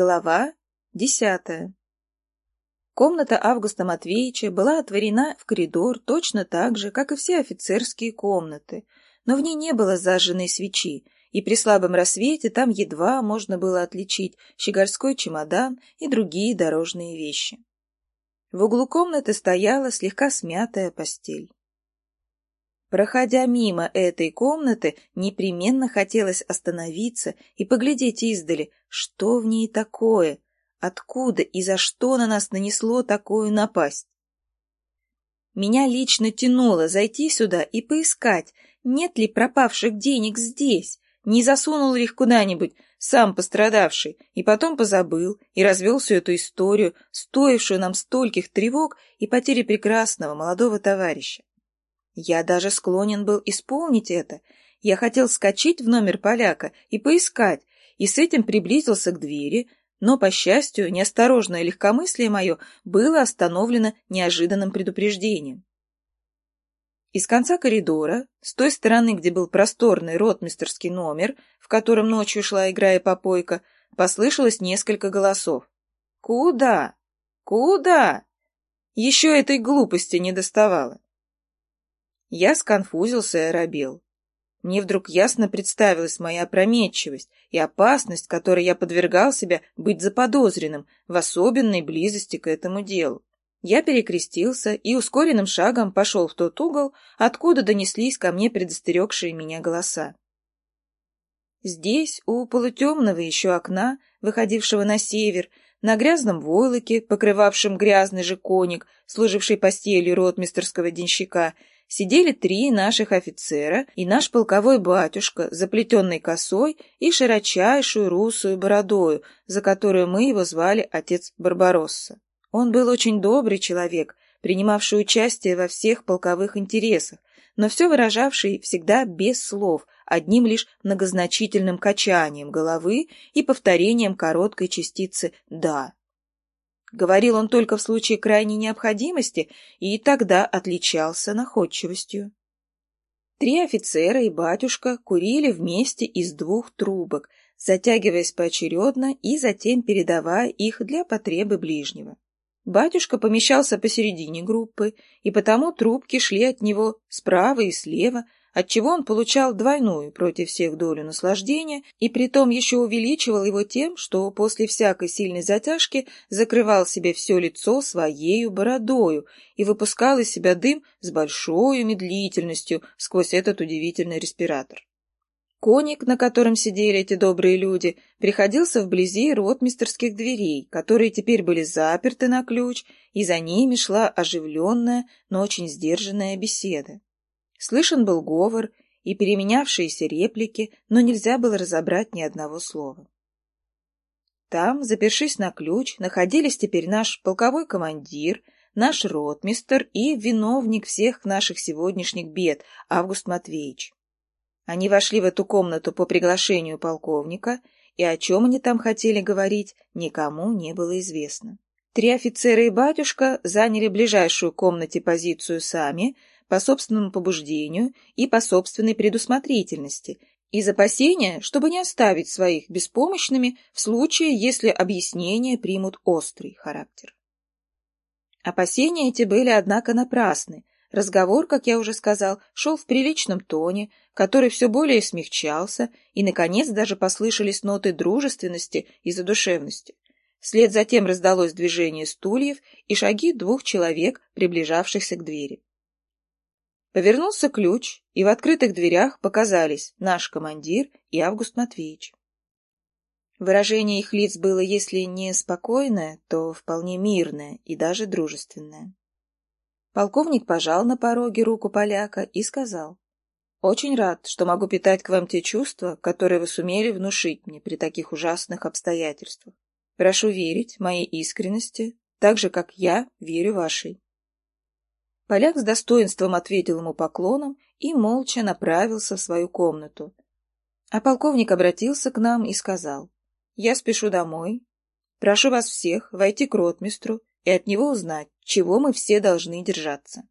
Глава десятая. Комната Августа Матвеевича была отворена в коридор точно так же, как и все офицерские комнаты, но в ней не было зажженной свечи, и при слабом рассвете там едва можно было отличить щегорской чемодан и другие дорожные вещи. В углу комнаты стояла слегка смятая постель. Проходя мимо этой комнаты, непременно хотелось остановиться и поглядеть издали, что в ней такое, откуда и за что на нас нанесло такую напасть. Меня лично тянуло зайти сюда и поискать, нет ли пропавших денег здесь, не засунул ли их куда-нибудь, сам пострадавший, и потом позабыл и развел всю эту историю, стоившую нам стольких тревог и потери прекрасного молодого товарища. Я даже склонен был исполнить это. Я хотел скачать в номер поляка и поискать, и с этим приблизился к двери, но, по счастью, неосторожное легкомыслие мое было остановлено неожиданным предупреждением. Из конца коридора, с той стороны, где был просторный ротмистерский номер, в котором ночью шла игра и попойка, послышалось несколько голосов. «Куда? Куда?» Еще этой глупости не доставало. Я сконфузился и оробел. Мне вдруг ясно представилась моя опрометчивость и опасность, которой я подвергал себя быть заподозренным в особенной близости к этому делу. Я перекрестился и ускоренным шагом пошел в тот угол, откуда донеслись ко мне предостерегшие меня голоса. Здесь, у полутемного еще окна, выходившего на север, на грязном войлоке, покрывавшем грязный же коник, служивший постелью ротмистерского денщика, сидели три наших офицера и наш полковой батюшка, заплетенный косой и широчайшую русую бородою, за которую мы его звали отец Барбаросса. Он был очень добрый человек, принимавший участие во всех полковых интересах, но все выражавший всегда без слов, одним лишь многозначительным качанием головы и повторением короткой частицы «да». Говорил он только в случае крайней необходимости и тогда отличался находчивостью. Три офицера и батюшка курили вместе из двух трубок, затягиваясь поочередно и затем передавая их для потребы ближнего. Батюшка помещался посередине группы, и потому трубки шли от него справа и слева, отчего он получал двойную против всех долю наслаждения и притом еще увеличивал его тем, что после всякой сильной затяжки закрывал себе все лицо своею бородою и выпускал из себя дым с большой медлительностью сквозь этот удивительный респиратор. Коник, на котором сидели эти добрые люди, приходился вблизи ротмистерских дверей, которые теперь были заперты на ключ, и за ними шла оживленная, но очень сдержанная беседа. Слышен был говор и переменявшиеся реплики, но нельзя было разобрать ни одного слова. Там, запершись на ключ, находились теперь наш полковой командир, наш ротмистер и виновник всех наших сегодняшних бед, Август Матвеевич. Они вошли в эту комнату по приглашению полковника, и о чем они там хотели говорить, никому не было известно. Три офицера и батюшка заняли ближайшую комнате позицию сами, по собственному побуждению и по собственной предусмотрительности, из опасения, чтобы не оставить своих беспомощными в случае, если объяснения примут острый характер. Опасения эти были, однако, напрасны. Разговор, как я уже сказал, шел в приличном тоне, который все более смягчался, и, наконец, даже послышались ноты дружественности и задушевности. Вслед за тем раздалось движение стульев и шаги двух человек, приближавшихся к двери. Повернулся ключ, и в открытых дверях показались наш командир и Август Матвеевич. Выражение их лиц было, если не спокойное, то вполне мирное и даже дружественное. Полковник пожал на пороге руку поляка и сказал, «Очень рад, что могу питать к вам те чувства, которые вы сумели внушить мне при таких ужасных обстоятельствах. Прошу верить моей искренности, так же, как я верю вашей. Поляк с достоинством ответил ему поклоном и молча направился в свою комнату. А полковник обратился к нам и сказал, «Я спешу домой. Прошу вас всех войти к ротмистру и от него узнать, чего мы все должны держаться».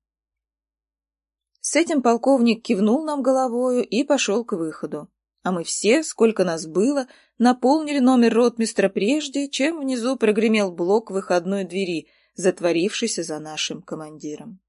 С этим полковник кивнул нам головою и пошел к выходу, а мы все, сколько нас было, наполнили номер ротмистра прежде, чем внизу прогремел блок выходной двери, затворившийся за нашим командиром.